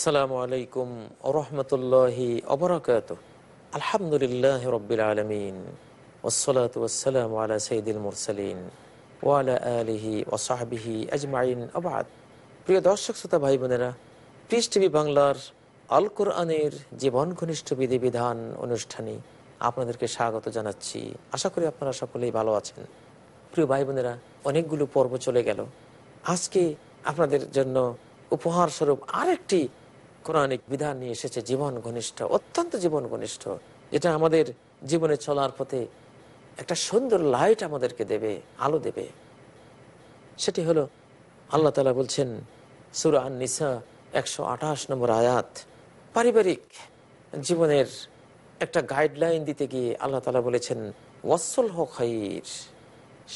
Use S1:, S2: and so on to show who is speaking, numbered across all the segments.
S1: আসসালামু আলাইকুম ওরহমতুল্লাহি অবরাকাত আলহামদুলিল্লাহ রবিল আলমিন। ওসলাত ওসালাম আলা সঈদুল মুরসালিন ওয়ালা আলিহি ওসাহাবিহি আজমাইন। আবাদ প্রিয় দর্শক, শ্রোতা ভাই বোনেরা পিস বাংলার আল কোরআনের জীবন ঘনিষ্ঠ বিধিবিধান অনুষ্ঠানে আপনাদেরকে স্বাগত জানাচ্ছি। আশা করি আপনারা সকলেই ভালো আছেন। প্রিয় ভাই বোনেরা অনেকগুলো পর্ব চলে গেল। আজকে আপনাদের জন্য উপহার স্বরূপ আরেকটি কোরআনিক বিধান নিয়ে এসেছে জীবন ঘনিষ্ঠ, অত্যন্ত জীবন ঘনিষ্ঠ, যেটা আমাদের জীবনে চলার পথে একটা সুন্দর লাইট আমাদেরকে দেবে, আলো দেবে। সেটি হলো, আল্লাহ তালা বলছেন সুরান নিসা একশো আঠাশ নম্বর আয়াত, পারিবারিক জীবনের একটা গাইডলাইন দিতে গিয়ে আল্লাহ তালা বলেছেন ওয়াসল হকাইর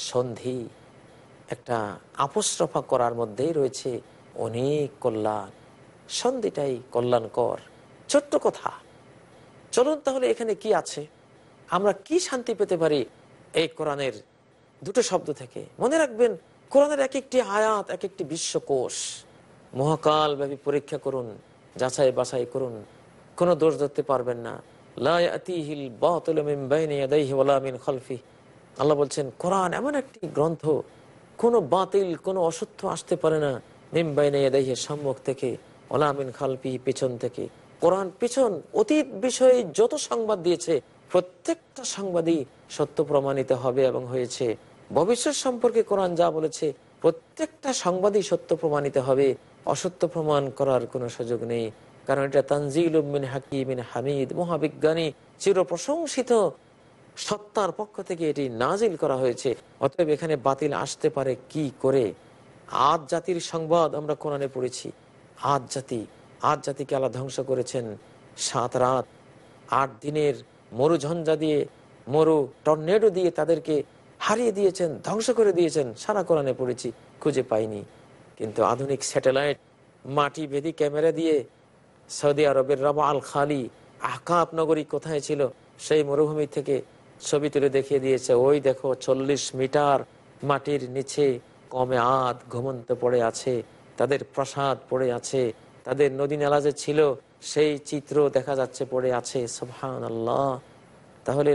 S1: সন্ধি, একটা আপস্রফা করার মধ্যেই রয়েছে অনেক কল্যাণ। সন্ধিটাই কল্যাণকর। ছোট্ট কথা। চলুন তাহলে এখানে কি আছে? আমরা কি শান্তি পেতে পারি এই কোরআনের দুটো শব্দ থেকে? মনে রাখবেন, কোরআনের এক একটি আয়াত এক একটি বিশ্বকোষ। মহাকাল ব্যাপী পরীক্ষা করুন, যাচাই বাছাই করুন। কোনো দোষ ধরতে পারবেন না। আল্লাহ বলছেন, কোরআন এমন একটি গ্রন্থ, কোনো বাতিল, কোনো অসত্য আসতে পারে না মিমবাইনে সম্মুখ থেকে। ওলামিন খালপি পেছন থেকে। কোরআন পেছন অতীত বিষয়ে যত সংবাদ দিয়েছে, প্রত্যেকটা সংবাদই সত্য প্রমাণিত হবে এবং হয়েছে। ভবিষ্যৎ সম্পর্কে কোরআন যা বলেছে, প্রত্যেকটা সংবাদই সত্য প্রমাণিত হবে। অসত্য প্রমাণ করার কোনো সুযোগ নেই। কারণ এটা তানজিল উমিন হাকিমিন হামিদ, মহাবিজ্ঞানী চির প্রশংসিত সত্তার পক্ষ থেকে এটি নাজিল করা হয়েছে। অতএব এখানে বাতিল আসতে পারে কি করে? আজ জাতির সংবাদ আমরা কোরআনে পড়েছি। আজ জাতি আজ জাতিকে আল্লাহ ধ্বংস করেছেন সাত রাত। আট দিনের মরু ঝঞ্ঝা দিয়ে, মরু টর্নেডো দিয়ে তাদেরকে হারিয়ে দিয়েছেন, ধ্বংস করে দিয়েছেন। সারা কোরআনে পড়েছি, খুঁজে পাইনি। কিন্তু আধুনিক স্যাটেলাইট, মাটি বেদি ক্যামেরা দিয়ে সৌদি আরবের রবা আল খালি আকাপ নগরী কোথায় ছিল, সেই মরুভূমি থেকে ছবি তুলে দেখিয়ে দিয়েছে, ওই দেখো চল্লিশ মিটার মাটির নিচে কমে আধ ঘুমন্ত পড়ে আছে তাদের প্রসাদ পড়ে আছে, তাদের নদী নালা যে ছিল, সেই চিত্র দেখা যাচ্ছে পড়ে আছে সোহান আল্লাহ তাহলে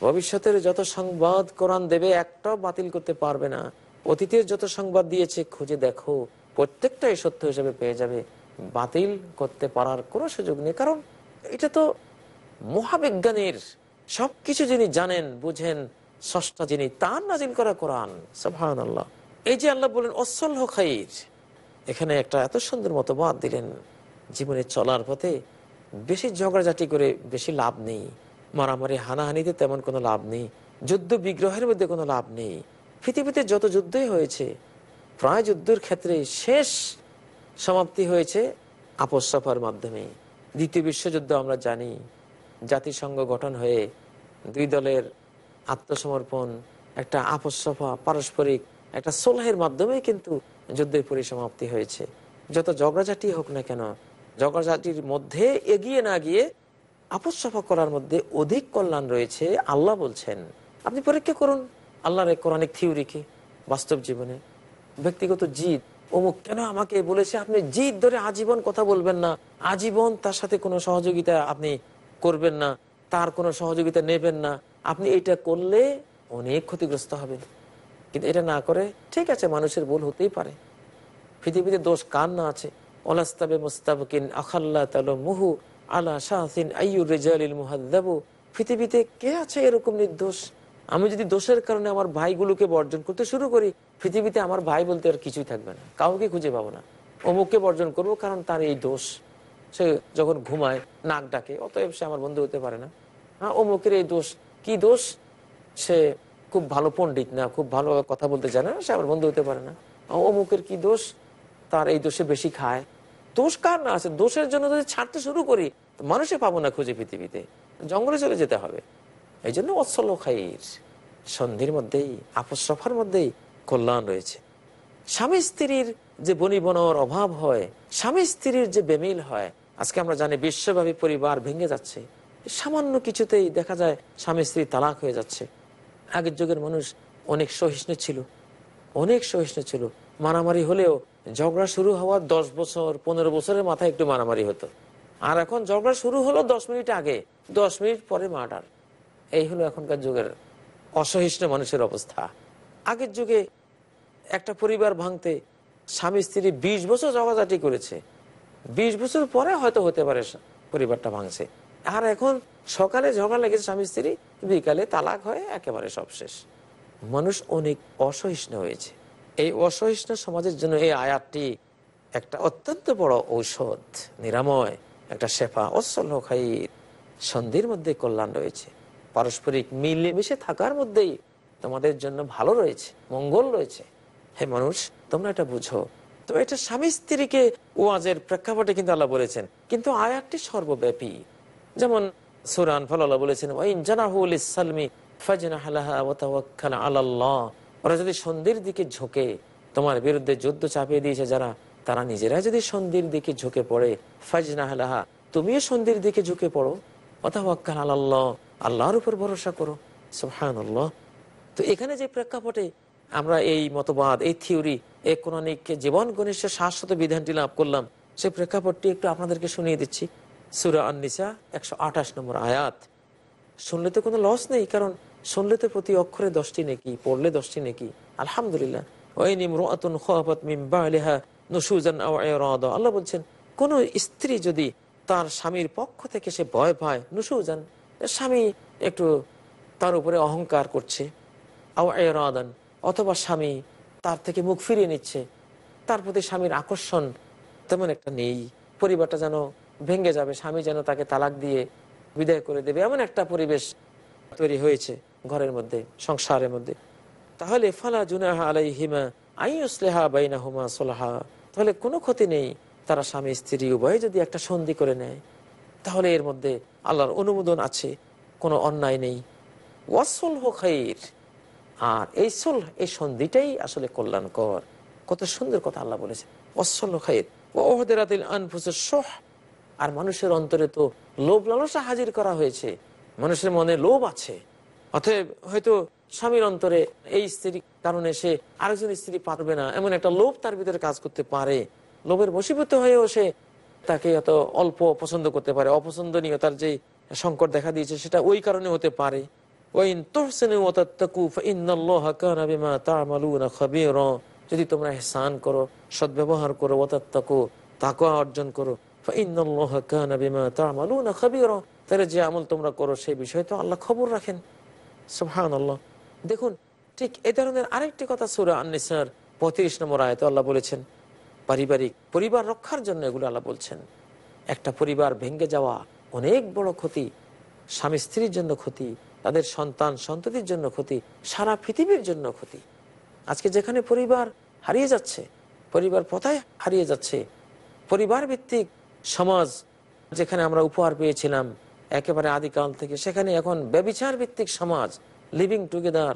S1: ভবিষ্যতের যত সংবাদ কোরআন দেবে, একটাও বাতিল করতে পারবে না। অতীতের যত সংবাদ দিয়েছে, খুঁজে দেখো। প্রত্যেকটাই সত্য হিসেবে পেয়ে যাবে। বাতিল করতে পারার কোনো সুযোগ নেই। কারণ এটা তো মহাবিজ্ঞানীর সবকিছু যিনি জানেন, বুঝেন ষষ্ঠা যিনি, তার নাজিল করা কোরআন। সাহান আল্লাহ এই যে আল্লাহ বলেন, অসল খাইর। এখানে একটা এত সুন্দর মতবাদ দিলেন, জীবনে চলার পথে বেশি ঝগড়াঝাটি করে বেশি লাভ নেই। মারামারি, হানাহানিতে তেমন কোনো লাভ নেই। যুদ্ধ বিগ্রহের মধ্যে কোনো লাভ নেই। পৃথিবীতে যত যুদ্ধই হয়েছে, প্রায় যুদ্ধের ক্ষেত্রে শেষ সমাপ্তি হয়েছে আপোষ সফার মাধ্যমে। দ্বিতীয় বিশ্বযুদ্ধ আমরা জানি, জাতিসংঘ গঠন হয়ে দুই দলের আত্মসমর্পণ, একটা আপসফা পারস্পরিক একটা সোলহের মাধ্যমে কিন্তু যুদ্ধের পরিসমাপ্তি হয়েছে। যত ঝগড়াঝাটি হোক না কেন, ঝগড়াঝাটির মধ্যে এগিয়ে না গিয়ে আপসফা করার মধ্যে অধিক কল্যাণ রয়েছে আল্লাহ বলছেন। আপনি পরীক্ষা করুন, আল্লাহর কোরআনিক থিওরিকে বাস্তব জীবনে। ব্যক্তিগত জিদ, অমুক কেন আমাকে বলেছে আপনি জিদ ধরে আজীবন কথা বলবেন না, আজীবন তার সাথে কোনো সহযোগিতা আপনি করবেন না, তার কোনো সহযোগিতা নেবেন না। আপনি এটা করলে অনেক ক্ষতিগ্রস্ত হবেন। কিন্তু এটা না করে ঠিক আছে, মানুষের ভুল হতেই পারে। পৃথিবীতে দোষ কার না আছে? ওলাস্তাবে মুস্তাবকিন আখাল্লা তালো মুহু আলা শাহিন আইয়ুর রেজালিল মুহাদ্দাবু। পৃথিবীতে কে আছে এরকম নির্দোষ? আমি যদি দোষের কারণে আমার ভাইগুলোকে বর্জন করতে শুরু করি, পৃথিবীতে আমার ভাই বলতে আর কিছুই থাকবে না। কাউকে খুঁজে পাবো না। অমুককে বর্জন করব কারণ তার এই দোষ। সে যখন ঘুমায়, নাক ডাকে, অতএব সে আমার বন্ধু হতে পারে না। হ্যাঁ অমুকের এই দোষ। কি দোষ? সে খুব ভালো পণ্ডিত না, খুব ভালো কথা বলতে জানে না, সে আমার বন্ধু হতে পারে না। অমুকের কি দোষ? তার এই দোষে বেশি খায়। দোষ কার না আছে? দোষের জন্য যদি ছাড়তে শুরু করি মানুষে পাবো না খুঁজে পৃথিবীতে। জঙ্গলে চলে যেতে হবে। এই জন্য অসল খাইর। সন্ধির মধ্যেই, আপস সফার মধ্যেই কল্যাণ রয়েছে। স্বামী স্ত্রীর যে বনিবনর অভাব হয়, স্বামী স্ত্রীর যে বেমিল হয়, আজকে আমরা জানি বিশ্বব্যাপী পরিবার ভেঙে যাচ্ছে। সামান্য কিছুতেই দেখা যায় স্বামী স্ত্রী তালাক হয়ে যাচ্ছে। আগের যুগের মানুষ অনেক সহিষ্ণু ছিল, অনেক সহিষ্ণু ছিল। মারামারি হলেও ঝগড়া শুরু হওয়ার দশ বছর, পনেরো বছরের মাথায় একটু মারামারি হতো। আর এখন ঝগড়া শুরু হলো দশ মিনিট আগে, দশ মিনিট পরে মার্ডার। এই হলো এখনকার যুগের অসহিষ্ণু মানুষের অবস্থা। আগের যুগে একটা পরিবার ভাঙতে স্বামী স্ত্রী বিশ বছর জগাজাটি করেছে। বিশ বছর পরে হয়তো হতে পারে পরিবারটা ভাঙছে। আর এখন সকালে ঝগড়া লেগেছে স্বামী স্ত্রী বিকালে তালাক হয়ে একেবারে সব শেষ। মানুষ অনেক অসহিষ্ণু হয়েছে। এই অসহিষ্ণু সমাজের জন্য এই আয়াতটি একটা অত্যন্ত বড় ঔষধ, নিরাময়, একটা শেফা, অসল খাই সন্ধির মধ্যে কল্যাণ রয়েছে। পারস্পরিক মিলেমিশে থাকার মধ্যেই তোমাদের জন্য ভালো রয়েছে, মঙ্গল রয়েছে। হে মানুষ, তোমরা এটা বুঝো। তো এটা স্বামী স্ত্রীকে ওয়াজের প্রেক্ষাপটে কিন্তু আল্লাহ বলেছেন, কিন্তু আয়াতটি সর্বব্যাপী। যেমন সুরান ফলাল্লাহ বলেছেন, ওয়াইন জানাহুল ইসলামি ফাজনাহ লাহা ওয়া তাওয়াক্কাল ওরা যদি সন্ধির দিকে ঝোঁকে, তোমার বিরুদ্ধে যুদ্ধ চাপিয়ে দিয়েছে যারা, তারা নিজেরা যদি সন্ধির দিকে ঝুঁকে পড়ে, ফাজনাহ লাহা, তুমিও সন্ধির দিকে ঝুঁকে পড়ো অতাওয়াক্কাল আলাল্লাহ, আল্লাহর উপর ভরসা করো। সুবহানাল্লাহ। তো এখানে যে প্রেক্ষাপটে আমরা এই মতবাদ, এই থিওরি, এই কোরআনিক জীবন ঘনিষ্ঠ শাশ্বত বিধানটি লাভ করলাম সেই প্রেক্ষাপটটি একটু আপনাদেরকে শুনিয়ে দিচ্ছি। সুরা আননিসা একশো আঠাশ নম্বর আয়াত। শুনলে তো কোনো লস নেই, কারণ শুনলে তো প্রতি অক্ষরে দশটি নেকি, পড়লে দশটি নেকি। আলহামদুলিল্লাহ। খাফাত মিন বালিহা নুশুজান আও ইরাদা। আল্লাহ বলছেন, কোন স্ত্রী যদি তার স্বামীর পক্ষ থেকে সে ভয় পায় নুশুজান স্বামী একটু তার উপরে অহংকার করছে, আও ইরাদান, অথবা স্বামী তার থেকে মুখ ফিরিয়ে নিচ্ছে, তার প্রতি স্বামীর আকর্ষণ তেমন একটা নেই, পরিবারটা যেন ভেঙে যাবে, স্বামী যেন তাকে তালাক দিয়ে বিদায় করে দেবে। এমন একটা পরিবেশ তৈরি হয়েছে ঘরের মধ্যে, সংসারের মধ্যে। তাহলে ফালা জুনাহা আলাই হিমা আই উসলেহা বাইনা হুমা সোলাহা। তাহলে কোনো ক্ষতি নেই তারা স্বামী, স্ত্রী, উভয়ে যদি একটা সন্ধি করে নেয়। তাহলে এর মধ্যে আল্লাহর অনুমোদন আছে, কোনো অন্যায় নেই। ওয়াসল খাইর। আর এই সুল এই সন্ধিটাই আসলে কল্যাণকর। কত সুন্দর কথা আল্লাহ বলেছে অসল খাইর। ওহদেরাতিল আনফুসের সোহ আর মানুষের অন্তরে তো লোভ লালসা হাজির করা হয়েছে। মানুষের মনে লোভ আছে। অতএব হয়তো স্বামীর অন্তরে এই স্ত্রীর কারণে সে আরেকজন স্ত্রী পারবে না। এমন একটা লোভ তার ভিতরে কাজ করতে পারে। লোভের বশীভূত হয়েও সে তাকে এত অল্প পছন্দ করতে পারে। অপছন্দনীয়তার যে সংকট দেখা দিয়েছে, সেটা ওই কারণে হতে পারে। যদি তোমরা ইহসান করো, সদ্ব্যবহার করো, ওয়া তাত্তাকু, তাকওয়া অর্জন করো তাহলে যে আমল তোমরা করো, সেই বিষয়ে তো আল্লাহ খবর রাখেন। সুবহানাল্লাহ। দেখুন, ঠিক এই ধরনের আরেকটি কথা সূরা আন-নিসার 35 নম্বর আয়াতে আল্লাহ বলেছেন, পারিবারিক পরিবার রক্ষার জন্য এগুলো আল্লাহ বলছেন। একটা পরিবার ভেঙে যাওয়া অনেক বড় ক্ষতি, স্বামী স্ত্রীর জন্য ক্ষতি, তাদের সন্তান সন্ততির জন্য ক্ষতি, সারা পৃথিবীর জন্য ক্ষতি। আজকে যেখানে পরিবার হারিয়ে যাচ্ছে, পরিবার পথায় হারিয়ে যাচ্ছে, পরিবার ভিত্তিক সমাজ যেখানে আমরা উপহার পেয়েছিলাম, একেবারে আদিকাল থেকে, সেখানে এখন ব্যবিচার ভিত্তিক সমাজ লিভিং টুগেদার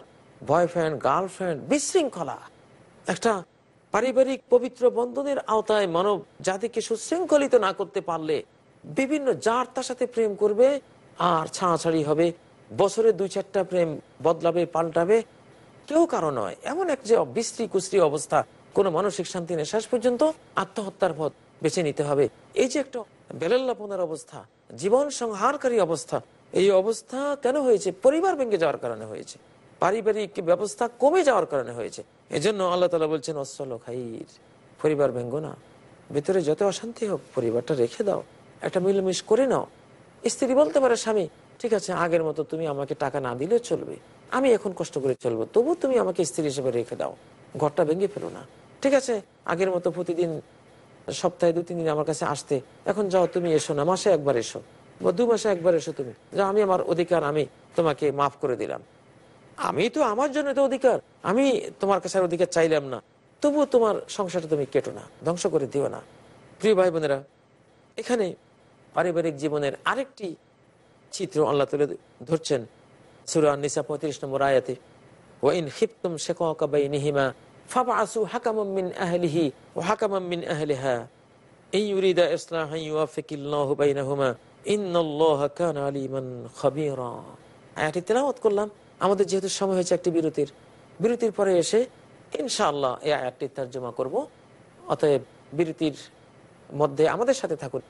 S1: বয়ফ্রেন্ড গার্লফ্রেন্ড বিশৃঙ্খলা। একটা পারিবারিক পবিত্র বন্ধনের আওতায় মানব জাতিকে সুশৃঙ্খলিত না করতে পারলে বিভিন্ন যার তার সাথে প্রেম করবে, আর ছাড়াছাড়ি হবে, বছরে দুই চারটা প্রেম বদলাবে, পাল্টাবে। কেউ কারও নয়, এমন এক যে বিশ্রী কুশ্রী অবস্থা, কোনো মানসিক শান্তি নেই। শেষ পর্যন্ত আত্মহত্যার পথ বেছে নিতে হবে। এই যে একটা বেলাল্লাপনার অবস্থা, জীবন সংহারকারী অবস্থা, এই অবস্থা কেন হয়েছে? পরিবার ভেঙে যাওয়ার কারণে হয়েছে। পারিবারিক ব্যবস্থা কমে যাওয়ার কারণে হয়েছে। এজন্য আল্লাহ তালা বলছেন, অসল খাইর। পরিবার ভেঙ্গ না। ভিতরে যত অশান্তি হোক, পরিবারটা রেখে দাও। একটা মিলমিশ করে নাও। স্ত্রী বলতে পারে, স্বামী, ঠিক আছে, আগের মতো তুমি আমাকে টাকা না দিলে চলবে। আমি এখন কষ্ট করে চলবো। তবু তুমি আমাকে স্ত্রী হিসেবে রেখে দাও। ঘরটা ভেঙে ফেলো না। ঠিক আছে, আগের মতো প্রতিদিন সপ্তাহে দু, তিন দিন আমার কাছে আসতে। এখন যাও, তুমি এসো না, মাসে একবার এসো। বা দু মাসে একবার এসো তুমি। যা আমি আমার অধিকার, আমি তোমাকে মাফ করে দিলাম। আমি তো আমার জন্য তো অধিকার। আমি তোমার কাছে অধিকার চাইলাম না। তবুও তোমার সংসারটা তুমি কেটো না, ধ্বংস করে দিও না। প্রিয় ভাই বোনেরা, এখানে পারিবারিক জীবনের আরেকটি চিত্র আল্লাহ তুলে ধরছেন। সুরা নিসা পঁয়ত্রিশ নম্বর আয়াতে ওয়াইন খিপ্তুম শেকা বাইনিহিমা ফাবআসু হাকামান মিন আহলিহি ওয়া হাকামান মিন আহলিহা ইন ইউরিদা ইসলাহান ইউওয়াফিকিল্লাহু বাইনাহুমা ইন্নাল্লাহা কানা আলিমান খাবীরা আয়াতটি তেলাওয়াত করলাম। আমাদের যেহেতু সময় হয়েছে একটি বিরতির। বিরতির পরে এসে ইনশাআল্লাহ এই আয়াতটি তর্জমা করব। অতএব বিরতির মধ্যে আমাদের সাথে থাকুন।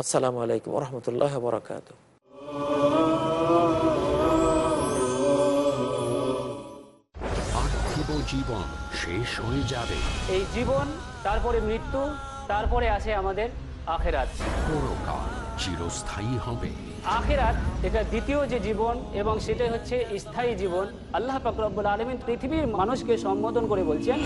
S1: আসসালামু আলাইকুম রহমতুল্লাহ বরাকাতুহ।
S2: জীবন শেষ হয়ে যাবে।
S3: এই জীবন তারপরে মৃত্যু তারপরে আছে আমাদের আখেরাত।
S2: পরকাল চিরস্থায়ী হবে।
S3: আখেরাত এটা দ্বিতীয় যে জীবন এবং সেটাই হচ্ছে স্থায়ী জীবন আল্লাহ ফাকরাবুল আলমিন পৃথিবীর মানুষকে সম্বোধন করে বলছেন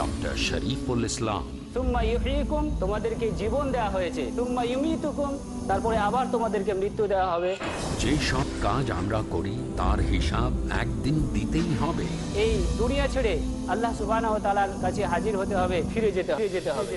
S2: ডক্টর শরীফুল ইসলাম
S3: তুম্মা ইউহিকুম তোমাদেরকে জীবন দেওয়া হয়েছে। তুম্মা ইউমিতুকুম তারপরে আবার তোমাদেরকে মৃত্যু দেওয়া হবে।
S2: যে সব কাজ আমরা করি তার হিসাব একদিন দিতেই হবে।
S3: এই দুনিয়া ছেড়ে আল্লাহ সুবাহ কাছে হাজির হতে হবে ফিরে যেতে হবে যেতে হবে।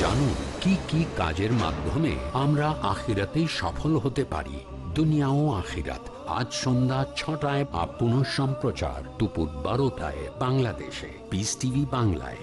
S2: জানুন কি কি কাজের মাধ্যমে আমরা আখিরাতে সফল হতে পারি? দুনিয়া ও আখিরাত আজ সন্ধ্যা ছটায় পুনঃ সম্প্রচার দুপুর বারোটায় বাংলাদেশে। পিস টিভি বাংলায়।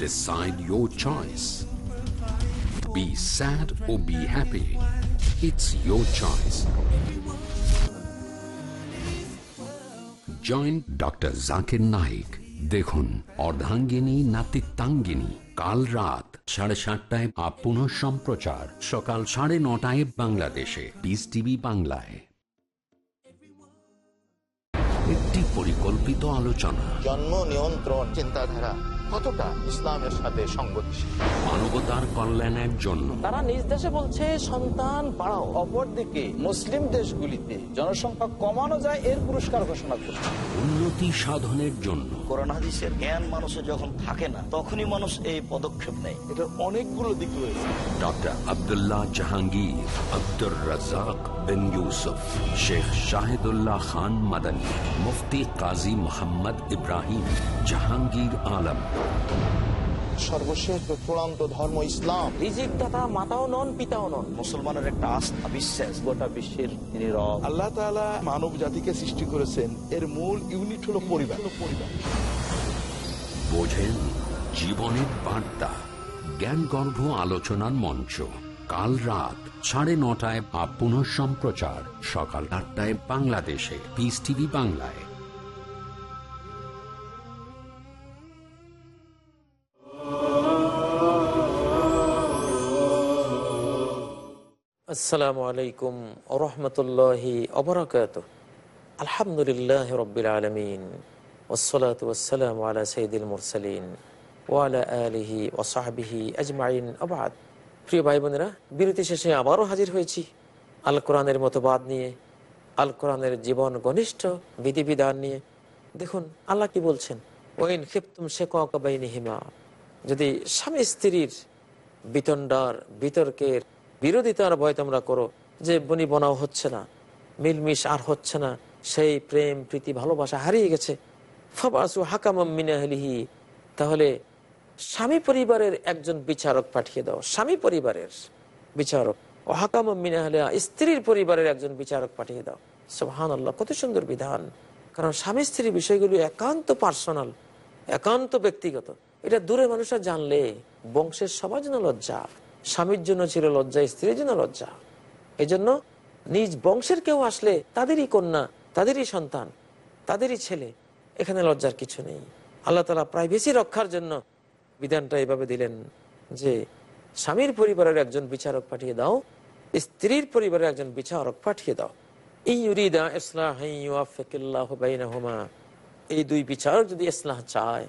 S2: decide your choice. Be sad or be happy. It's your choice. Joint doctor Zakir Naik দেখুন অর্ধাঙ্গিনী নাতিত্বাঙ্গিনী কাল রাত সাড়ে সাতটায় আপ সম্প্রচার। সকাল সাড়ে নটায় বাংলাদেশে। পিস টিভি বাংলায়। একটি পরিকল্পিত আলোচনা।
S4: জন্ম নিয়ন্ত্রণ চিন্তাধারা। কতটা ইসলামের সাথে সংগতিশীল?
S2: মানবতার কল্যাণের জন্য।
S1: তারা নিজ দেশে বলছে সন্তান বাড়াও
S5: অপরদিকে মুসলিম দেশগুলিতে জনসংখ্যা কমানো যায় এর পুরস্কার ঘোষণা করছে।
S2: উন্নতি সাধনের জন্য।
S6: কোরআন হাদিসের জ্ঞান মানুষের যখন থাকে না তখনই মানুষ এই পদক্ষেপ নেয়।
S5: এটার অনেকগুলো দিক রয়েছে।
S2: ডক্টর আব্দুল্লাহ জাহাঙ্গীর আব্দুর রাজাক বিন ইউসুফ শেখ শাহিদুল্লাহ খান মাদানী মুফতি কাজী মোহাম্মদ ইব্রাহিম জাহাঙ্গীর আলম
S4: সর্বশেষ চূড়ান্ত ধর্ম ইসলাম
S1: রিজিক দাতা মাতাও নন পিতাও নন।
S6: মুসলমানের একটা আস্থা বিশ্বাস।
S5: গোটা বিশ্বের তিনি রব।
S7: আল্লাহ তাআলা মানব জাতিকে সৃষ্টি করেছেন। এর মূল ইউনিট হলো পরিবার। পরিবার
S2: বোঝেন জীবনের বার্তা। জ্ঞানগর্ভ আলোচনার মঞ্চ। কাল রাত সাড়ে নটায় বা পুনঃ সম্প্রচার সকাল আটটায় বাংলাদেশে। পিস টিভি বাংলায়।
S1: আসসালামু আলাইকুম রহমতুল্লাহি অবরাকাত আলহামদুলিল্লাহ রবিল আলমিন। ওসলাত ওসালাম আলা সঈদুল মুরসালিন ওয়ালা আলিহি ওসাহাবিহি আজমাইন। আবাদ প্রিয় ভাই বোনেরা বিরতি শেষে আবারও হাজির হয়েছি আল কোরআনের মতবাদ নিয়ে আল কোরআনের জীবন ঘনিষ্ঠ বিধিবিধান নিয়ে। দেখুন, আল্লাহ কি বলছেন? ওইন ক্ষিপ্তুম হিমা যদি স্বামী স্ত্রীর বিতণ্ডার, বিতর্কের বিরোধিতার ভয় তোমরা করো, যে বনি বনাও হচ্ছে না, মিলমিশ আর হচ্ছে না, সেই প্রেম, প্রীতি, ভালোবাসা হারিয়ে গেছে। ফাবাসু হাকামাম মিনাহলিহি তাহলে স্বামী পরিবারের একজন বিচারক পাঠিয়ে দাও, স্বামী পরিবারের বিচারক। ও হাকাম মিনাহলিয়া স্ত্রীর পরিবারের একজন বিচারক পাঠিয়ে দাও। সোহান আল্লাহ কত সুন্দর বিধান। কারণ স্বামী স্ত্রীর বিষয়গুলো একান্ত পার্সোনাল, একান্ত ব্যক্তিগত। এটা দূরে মানুষরা জানলে, বংশের সবার জন্য লজ্জা। স্বামীর জন্য ছিল লজ্জা, স্ত্রীর জন্য লজ্জা। এই জন্য নিজ বংশের কেউ আসলে তাদেরই কন্যা, তাদেরই সন্তান, তাদেরই ছেলে, এখানে লজ্জার কিছু নেই। আল্লাহ তালা প্রাইভেসি রক্ষার জন্য বিধানটা এভাবে দিলেন যে, স্বামীর পরিবারের একজন বিচারক পাঠিয়ে দাও, স্ত্রীর পরিবারের একজন বিচারক পাঠিয়ে দাও। এই দুই বিচারক যদি ইসলাহ চায়,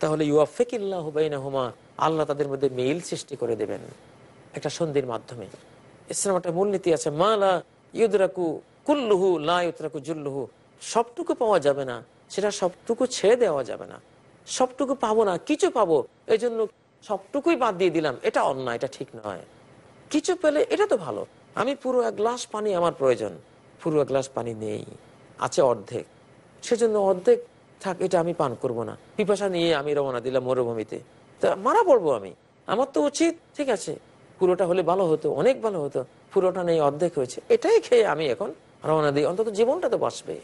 S1: তাহলে ইউআফিকুল্লাহ বাইনাহুমা আল্লাহ তাদের মধ্যে মিল সৃষ্টি করে দেবেন একটা সন্ধির মাধ্যমে। ইসলাম একটা মূলনীতি আছে মালা ইউদরাকু কুল্লুহু, লা ইউতরাকু জুল্লুহু। সবটুকু পাওয়া যাবে না, সেটা সবটুকু ছেড়ে দেওয়া যাবে না। সবটুকু পাবো না, কিছু পাবো এই জন্য সবটুকুই বাদ দিয়ে দিলাম, এটা অন্যায়, এটা ঠিক নয়। কিছু পেলে এটা তো ভালো, আমি পুরো এক গ্লাস পানি আমার প্রয়োজন, পুরো এক গ্লাস পানি নেই, আছে অর্ধেক। সেজন্য অর্ধেক থাক, এটা আমি পান করব না। পিপাসা নিয়ে আমি রওনা দিলাম মরুভূমিতে। তা মারা পড়ব আমি। আমার তো উচিত, ঠিক আছে। পুরোটা হলে ভালো হতো, অনেক ভালো হতো। পুরোটা নেই, অর্ধেক হয়েছে। এটাই খেয়ে আমি এখন রওনা দিই। অন্তত জীবনটা তো বাঁচবে।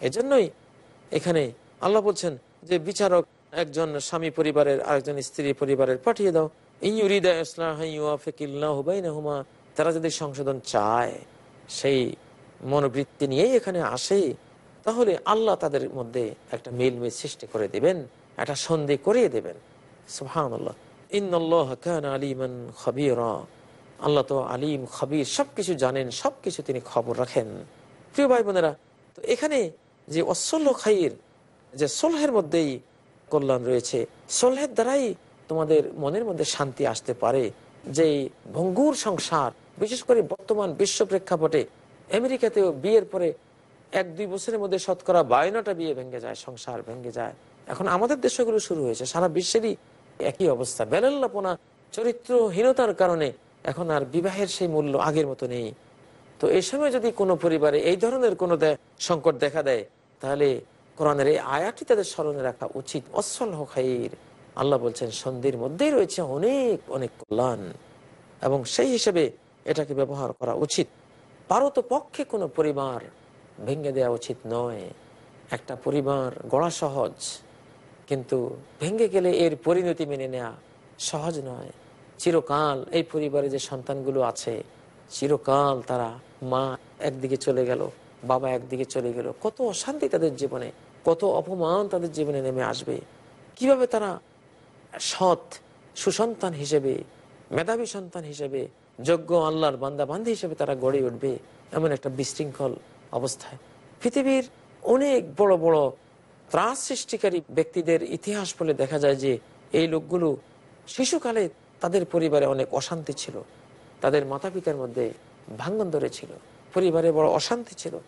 S1: এজন্যই এখানে আল্লাহ বলছেন যে, বিচারক একজন স্বামী পরিবারের আরেকজন স্ত্রী পরিবারের পাঠিয়ে দাও। ইউরিদা তারা যদি সংশোধন চায়, সেই মনোবৃত্তি নিয়েই এখানে আসে, তাহলে আল্লাহ তাদের মধ্যে একটা মিলমিল সৃষ্টি করে দেবেন, একটা সন্ধি করিয়ে দেবেন। আল্লাহ তো আলিম, খবির, সবকিছু জানেন, সবকিছু তিনি খবর রাখেন। প্রিয় ভাই বোনেরা তো এখানে যে অসল্য খাইর, যে সোলহের মধ্যেই কল্যাণ রয়েছে, সোলহের দ্বারাই তোমাদের মনের মধ্যে শান্তি আসতে পারে। যে ভঙ্গুর সংসার, বিশেষ করে বর্তমান বিশ্ব প্রেক্ষাপটে, আমেরিকাতেও বিয়ের পরে এক দুই বছরের মধ্যে শতকরা বায়নাটা বিয়ে ভেঙে যায়, সংসার ভেঙে যায়। এখন আমাদের দেশগুলো শুরু হয়েছে, সারা বিশ্বেরই একই অবস্থা। বেলাল্লাপনা চরিত্রহীনতার কারণে এখন আর বিবাহের সেই মূল্য আগের মতো নেই। তো এই সময় যদি কোনো পরিবারে এই ধরনের কোনো সংকট দেখা দেয়, তাহলে কোরআনের এই আয়াটি তাদের স্মরণে রাখা উচিত। অসল হকাইর আল্লাহ বলছেন, সন্ধির মধ্যেই রয়েছে অনেক অনেক কল্যাণ। এবং সেই হিসেবে এটাকে ব্যবহার করা উচিত। পারত পক্ষে কোনো পরিবার ভেঙে দেওয়া উচিত নয়। একটা পরিবার গড়া সহজ। কিন্তু ভেঙে গেলে এর পরিণতি মেনে নেওয়া সহজ নয়। চিরকাল এই পরিবারে যে সন্তানগুলো আছে, চিরকাল তারা মা একদিকে চলে গেল, বাবা একদিকে চলে গেল। কত অশান্তি তাদের জীবনে, কত অপমান তাদের জীবনে নেমে আসবে। কীভাবে তারা সৎ, সুসন্তান হিসেবে, মেধাবী সন্তান হিসেবে, যোগ্য আল্লাহর বান্দা বান্ধি হিসেবে তারা গড়ে উঠবে? এমন একটা বিশৃঙ্খল অবস্থায়। পৃথিবীর অনেক বড় বড় ত্রাস সৃষ্টিকারী ব্যক্তিদের ইতিহাস বলে দেখা যায় যে এই লোকগুলো শিশুকালে তাদের পরিবারে অনেক অশান্তি ছিল। তাদের মাতা পিতার মধ্যে ভাঙ্গন ধরেছিল পরিবারে বড় অশান্তি ছিল।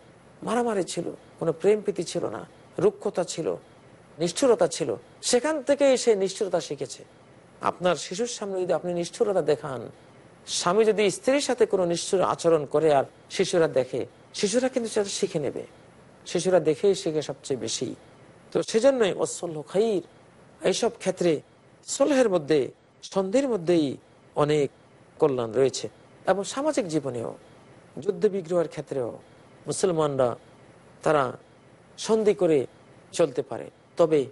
S1: মারামারি ছিল। কোনো প্রেম প্রীতি ছিল না। রুক্ষতা ছিল। নিষ্ঠুরতা ছিল। সেখান থেকে সে নিষ্ঠুরতা শিখেছে। আপনার শিশুর সামনে যদি আপনি নিষ্ঠুরতা দেখান, স্বামী যদি স্ত্রীর সাথে কোনো নিষ্ঠুর আচরণ করে আর শিশুরা দেখে, শিশুরা কিন্তু সেটা শিখে নেবে। শিশুরা দেখেই শিখে সবচেয়ে বেশি। তো সেজন্যই অসল্য খাইর এইসব ক্ষেত্রে সলহের মধ্যে, সন্ধির মধ্যেই অনেক কল্যাণ রয়েছে। এবং সামাজিক জীবনেও যুদ্ধ বিগ্রহের ক্ষেত্রেও মুসলমানরা তারা সন্ধি করে চলতে পারে। তবে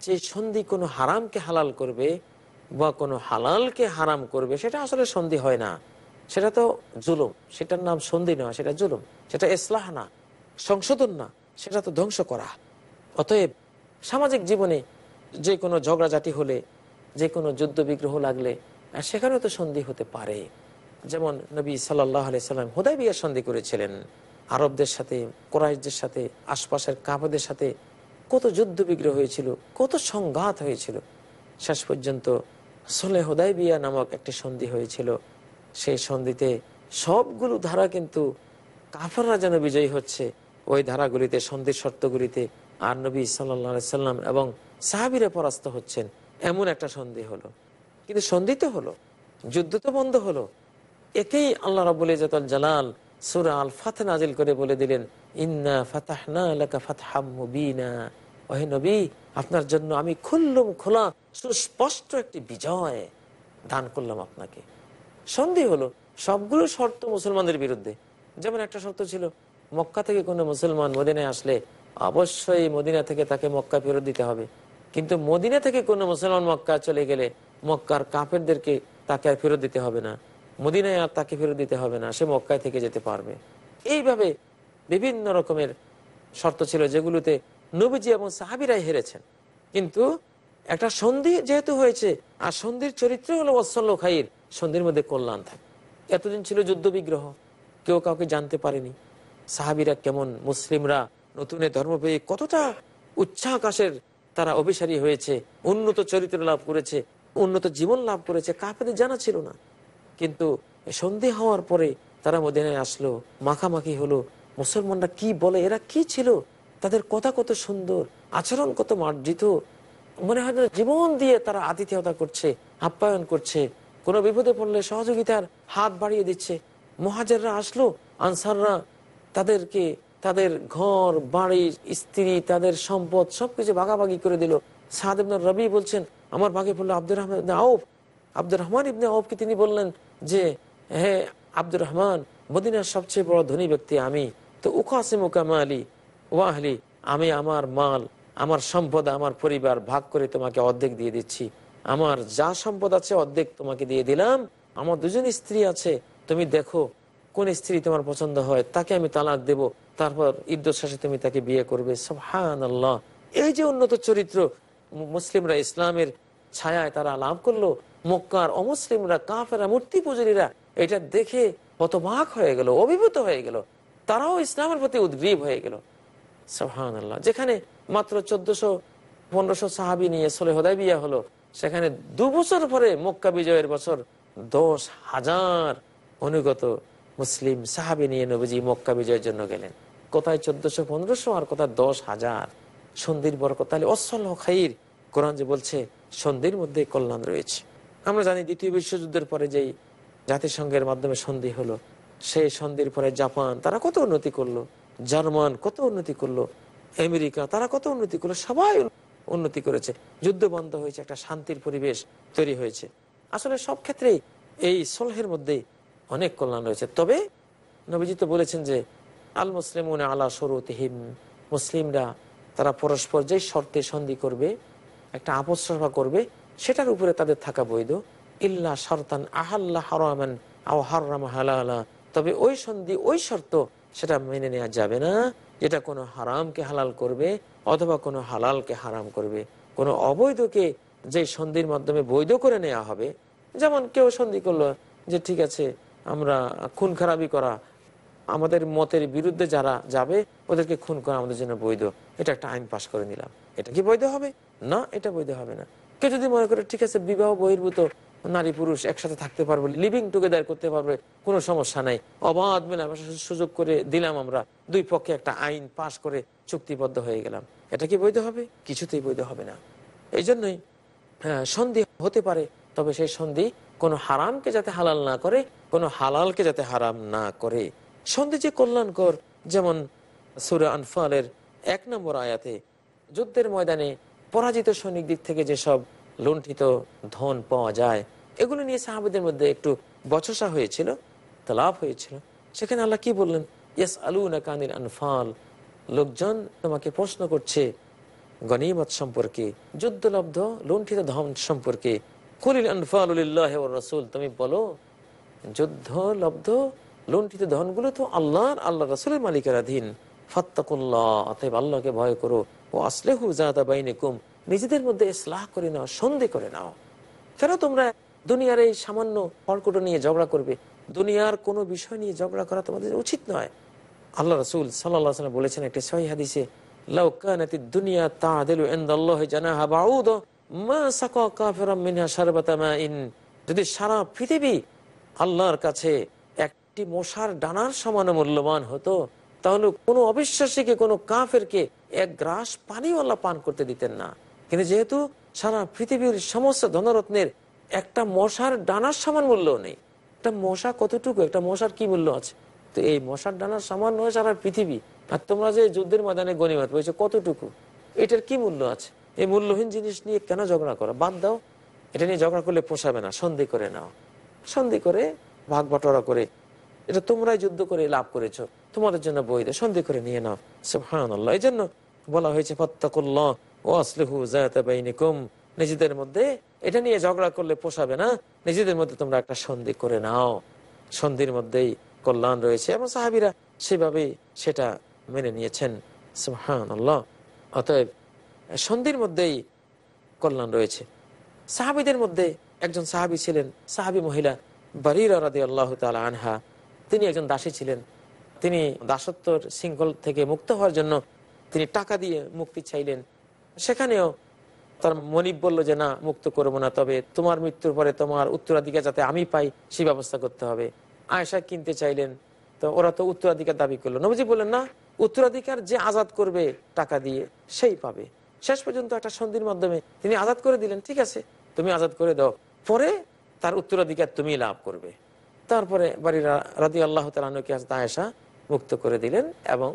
S1: যে সন্ধি কোনো হারামকে হালাল করবে বা কোনো হালালকে হারাম করবে, সেটা আসলে সন্ধি হয় না। সেটা তো জুলুম। সেটার নাম সন্ধি নয়, সেটা জুলুম। সেটা ইসলাহ না, সংশোধন না, সেটা তো ধ্বংস করা। অতএব সামাজিক জীবনে যে কোনো ঝগড়াঝাটি হলে, যে কোনো যুদ্ধ বিগ্রহ লাগলে সেখানেও তো সন্ধি হতে পারে। যেমন নবী সাল্লাহ সাল্লাম হুদাই বিয়ার সন্ধি করেছিলেন। আরবদের সাথে, কোরাইশদের সাথে, আশপাশের কাপদের সাথে কত যুদ্ধ বিগ্রহ হয়েছিল, কত সংঘাত হয়েছিল। শেষ পর্যন্ত সোলে হুদাই বিয়া নামক একটি সন্ধি হয়েছিল। সেই সন্ধিতে সবগুলো ধারা কিন্তু কাফাররা যেন বিজয়ী হচ্ছে, ওই ধারাগুলিতে, সন্ধির শর্তগুলিতে আর নবী সাল্লা সাল্লাম এবং সাহাবিরে পরাস্ত হচ্ছেন, এমন একটা সন্ধি হলো। কিন্তু সন্ধি তো হলো, যুদ্ধ তো বন্ধ হলো। একেই আল্লাহ রাবুল ইজাতুল জালাল সুরা আল ফাত নাজিল করে বলে দিলেন, ইন্না ফাতাহনা লাকা ফাতহাম মুবিনা। ওহে নবী, আপনার জন্য আমি খুল্লুম খোলা, সুস্পষ্ট একটি বিজয় দান করলাম আপনাকে। সন্ধি হলো, সবগুলো শর্ত মুসলমানদের বিরুদ্ধে। যেমন একটা শর্ত ছিল, মক্কা থেকে কোনো মুসলমান মদিনায় আসলে অবশ্যই মদিনা থেকে তাকে মক্কা ফেরত দিতে হবে। কিন্তু মদিনা থেকে কোনো মুসলমান মক্কা চলে গেলে মক্কার কাপেরদেরকে তাকে আর ফেরত দিতে হবে না। মদিনায় আর তাকে ফেরত দিতে হবে না, সে মক্কায় থেকে যেতে পারবে। এইভাবে বিভিন্ন রকমের শর্ত ছিল যেগুলোতে নবীজি এবং সাহাবিরাই হেরেছেন। কিন্তু একটা সন্ধি যেহেতু হয়েছে, আর সন্ধির চরিত্র হলো ওয়াসল্ল খাইর, সন্ধির মধ্যে কল্যাণ থাকে। এতদিন ছিল যুদ্ধ বিগ্রহ কেউ কাউকে জানতে পারেনি। সাহাবিরা কেমন, মুসলিমরা নতুন ধর্ম পেয়ে কতটা উচ্চাকাশের তারা অভিসারী হয়েছে, উন্নত চরিত্র লাভ করেছে, উন্নত জীবন লাভ করেছে কাপেদের জানা ছিল না। কিন্তু সন্ধে হওয়ার পরে তারা মদিনায় আসলো, মাখামাখি হলো, মুসলমানরা কি বলে, এরা কি ছিল, তাদের কথা কত সুন্দর, আচরণ কত মার্জিত, মনে হয় জীবন দিয়ে তারা আতিথেয়তা করছে, আপ্যায়ন করছে, কোনো বিপদে পড়লে সহযোগিতার হাত বাড়িয়ে দিচ্ছে। মহাজাররা আসলো, আনসাররা তাদেরকে তাদের ঘর, বাড়ি, স্ত্রী, তাদের সম্পদ সবকিছু ভাগাভাগি করে দিল। সাদ ইবনে রবি বলছেন, আমার ভাগে পড়ল আব্দুর রহমান আউফ। আব্দুর রহমান ইবনে আউফকে তিনি বললেন যে, হে আব্দুর রহমান, মদিনার সবচেয়ে বড় ধনী ব্যক্তি আমি। তো উকাসিম উকামা আলী ওয়াহলি আমি আমার মাল, আমার সম্পদ, আমার পরিবার ভাগ করে তোমাকে অর্ধেক দিয়ে দিচ্ছি। আমার যা সম্পদ আছে অর্ধেক তোমাকে দিয়ে দিলাম। আমার দুজন স্ত্রী আছে, তুমি দেখো কোন স্ত্রী তোমার পছন্দ হয়, তাকে আমি তালাক দেব, তারপর ঈর্দশ্বাসে তুমি তাকে বিয়ে করবে। সবহান আল্লাহ এই যে উন্নত চরিত্র মুসলিমরা ইসলামের ছায়ায় তারা লাভ করল, মক্কার অমুসলিমরা কাফেরা মূর্তি পুজুরিরা এটা দেখে হতবাক হয়ে গেল, অভিভূত হয়ে গেল। তারাও ইসলামের প্রতি উদ্গ্রীব হয়ে গেল। সাহান আল্লাহ যেখানে মাত্র চোদ্দশো, পনেরোশো সাহাবি নিয়ে সোলে হদায় বিয়া হলো, সেখানে দু বছর পরে মক্কা বিজয়ের বছর দশ হাজার অনুগত মুসলিম সাহাবি নিয়ে নবীজি মক্কা বিজয়ের জন্য গেলেন। কোথায় চোদ্দশো পনেরোশো আর কোথায় দশ হাজার? সন্ধির বরকত তাহলে অসল খাইর। কোরআন যে বলছে, সন্ধির মধ্যে কল্যাণ রয়েছে। আমরা জানি দ্বিতীয় বিশ্বযুদ্ধের পরে যেই জাতিসংঘের মাধ্যমে সন্ধি হলো, সেই সন্ধির পরে জাপান তারা কত উন্নতি করল, জার্মান কত উন্নতি করল, আমেরিকা তারা কত উন্নতি করল, সবাই উন্নতি করেছে। যুদ্ধ বন্ধ হয়েছে, একটা শান্তির পরিবেশ তৈরি হয়েছে। আসলে সব ক্ষেত্রেই এই সলহের মধ্যে অনেক কল্যাণ রয়েছে। তবে নবীজি তো বলেছেন যে, আল মুসলিম আলা সরুতহিম মুসলিমরা তারা পরস্পর যে শর্তে সন্ধি করবে, একটা আপোষ সভা করবে, সেটার উপরে তাদের থাকা বৈধ। ইল্লা শরতান আহাল্লা হারামান আও হারাম তবে ওই সন্ধি, ওই শর্ত সেটা মেনে নেওয়া যাবে না, যেটা কোনো হারামকে হালাল করবে অথবা কোনো হালালকে হারাম করবে। কোনো অবৈধকে যে সন্ধির মাধ্যমে বৈধ করে নেওয়া হবে, যেমন কেউ সন্ধি করল যে, ঠিক আছে আমরা খুন খারাপি করা আমাদের মতের বিরুদ্ধে যারা যাবে ওদেরকে খুন করা আমাদের জন্য বৈধ। এটা একটা আইন পাশ করে নিলাম। এটা কি বৈধ হবে? না এটা বৈধ হবে না। কেউ যদি মনে করে ঠিক আছে বিবাহ বহির্ভূত নারী পুরুষ একসাথে থাকতে পারবে লিভিং টুগেদার করতে পারবে কোনো সমস্যা নাই। অবাধ মেলামেশা সুযোগ করে দিলাম আমরা। দুই পক্ষে একটা আইন পাশ করে চুক্তিবদ্ধ হয়ে গেলাম। এটা কি বৈধ হবে? কিছুতেই বৈধ হবে না। এই জন্যই হ্যাঁ, সন্ধি হতে পারে তবে সেই সন্ধি কোনো হারামকে যাতে হালাল না করে, কোনো হালালকে যাতে হারাম না করে। সন্ধি যে কল্যাণকর, যেমন সুরা আনফালের এক নম্বর আয়াতে যুদ্ধের ময়দানে পরাজিত সৈনিক দিক থেকে যেসব লুণ্ঠিত ধন পাওয়া যায়, এগুলো নিয়ে সাহাবিদের মধ্যে একটু বচসা হয়েছিল, তালাপ হয়েছিল। সেখানে আল্লাহ কি বললেন? ইয়াস আলু নাকানির আনফাল। লোকজন তোমাকে প্রশ্ন করছে, গনিমত সম্পর্কে, যুদ্ধলব্ধ, লুণ্ঠিত ধন সম্পর্কে। রসুল। তুমি বলো, যুদ্ধ, লব্ধ, লুণ্ঠিত ধনগুলো তো আল্লাহর আল্লাহ রসুলের মালিকারাধীন ফাত্তাকুল্লাহ আল্লাহকে ভয় করো। ও নিজেদের মধ্যে ইসলাহ করে নাও, সন্ধি করে নাও। কেন তোমরা দুনিয়ার এই সামান্য কর্কট নিয়ে ঝগড়া করবে? দুনিয়ার কোনো বিষয় নিয়ে ঝগড়া করা তোমাদের উচিত নয়। আল্লাহ রসুল সাল্লাহ বলেছেন একটি সহি হাদিসে, লাউ কানাতি দুনিয়া তাআদিলু ইনদাল্লাহি জানাহা বাউদ। মা মিনহা মাইন যদি সারা পৃথিবী আল্লাহর কাছে একটি মশার ডানার সমান মূল্যবান হতো, তাহলে কোনো অবিশ্বাসীকে কোনো কাফেরকে এক গ্রাস পানিও আল্লাহ পান করতে দিতেন না? কিন্তু যেহেতু সারা পৃথিবীর সমস্ত ধনরত্নের একটা মশার ডানার সমান মূল্য নেই, একটা মশা কতটুকু? একটা মশার কি মূল্য আছে? তো এই মশার ডানার সমান নয় সারা পৃথিবী। আর তোমরা যে যুদ্ধের ময়দানে গণিমত পেয়েছ কতটুকু? এটার কি মূল্য আছে? এই মূল্যহীন জিনিস নিয়ে কেন ঝগড়া করো? বাদ দাও। এটা নিয়ে ঝগড়া করলে পোষাবে না, সন্ধি করে নাও। সন্ধি করে ভাগ বাটোয়ারা করে, এটা তোমরাই যুদ্ধ করে লাভ করেছ। তোমাদের জন্য বই বৈধ, সন্ধি করে নিয়ে নাও। আল্লাহ এই জন্য বলা হয়েছে, ফত্তাকুল্লাহ ও আসলিহু জায়াতা বাইনিকুম। নিজেদের মধ্যে এটা নিয়ে ঝগড়া করলে পোষাবে না। নিজেদের মধ্যে তোমরা একটা সন্ধি করে নাও। সন্ধির মধ্যেই কল্যাণ রয়েছে এবং সাহাবিরা সেভাবেই সেটা মেনে নিয়েছেন। আল্লাহ অতএব সন্ধির মধ্যেই কল্যাণ রয়েছে। সাহাবিদের মধ্যে একজন সাহাবি ছিলেন, সাহাবি মহিলা বারিরা রাদি আল্লাহ তালা আনহা। তিনি একজন দাসী ছিলেন। তিনি দাসত্বর শৃঙ্খল থেকে মুক্ত হওয়ার জন্য তিনি টাকা দিয়ে মুক্তি চাইলেন। সেখানেও তার মনিব বলল যে, না, মুক্ত করব না, তবে তোমার মৃত্যুর পরে তোমার উত্তরাধিকার যাতে আমি পাই সেই ব্যবস্থা করতে হবে। আয়সা কিনতে চাইলেন, তো ওরা তো উত্তরাধিকার দাবি করল। নবজি বললেন, না, উত্তরাধিকার যে আজাদ করবে টাকা দিয়ে, সেই পাবে। শেষ পর্যন্ত একটা সন্ধির মাধ্যমে তিনি আজাদ করে দিলেন, ঠিক আছে, তুমি আজাদ করে দাও। পরে তার উত্তরাধিকার তুমি লাভ করবে। তারপরে বাড়ির রাদি আল্লাহ তালকে আয়েশা মুক্ত করে দিলেন এবং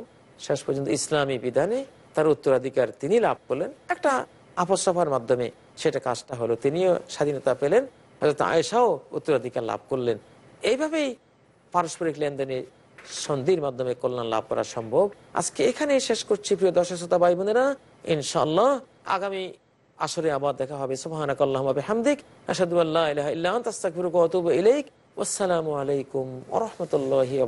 S1: শেষ পর্যন্ত ইসলামী বিধানে তার উত্তরাধিকার তিনি লাভ করলেন। একটা আপসফার মাধ্যমে সেটা কাজটা হলো, তিনিও স্বাধীনতা পেলেন হয়তো আয়েশাও উত্তরাধিকার লাভ করলেন। এইভাবেই পারস্পরিক লেনদেনে সন্ধির মাধ্যমে কল্যাণ লাভ করা সম্ভব। আজকে এখানে শেষ করছি, প্রিয় দর্শক, শ্রোতা ভাই বোনেরা ইনশাল্লাহ আগামী আসরে আবার দেখা হবে। সুবহানাক আল্লাহুম্মা হামদিক আল্লা ইলাহা ইল্লা আনতা, আস্তাগফিরুকা ওয়া আতুবু ইলাইক। আলাইকুম ওয়া রাহমাতুল্লাহি ওয়া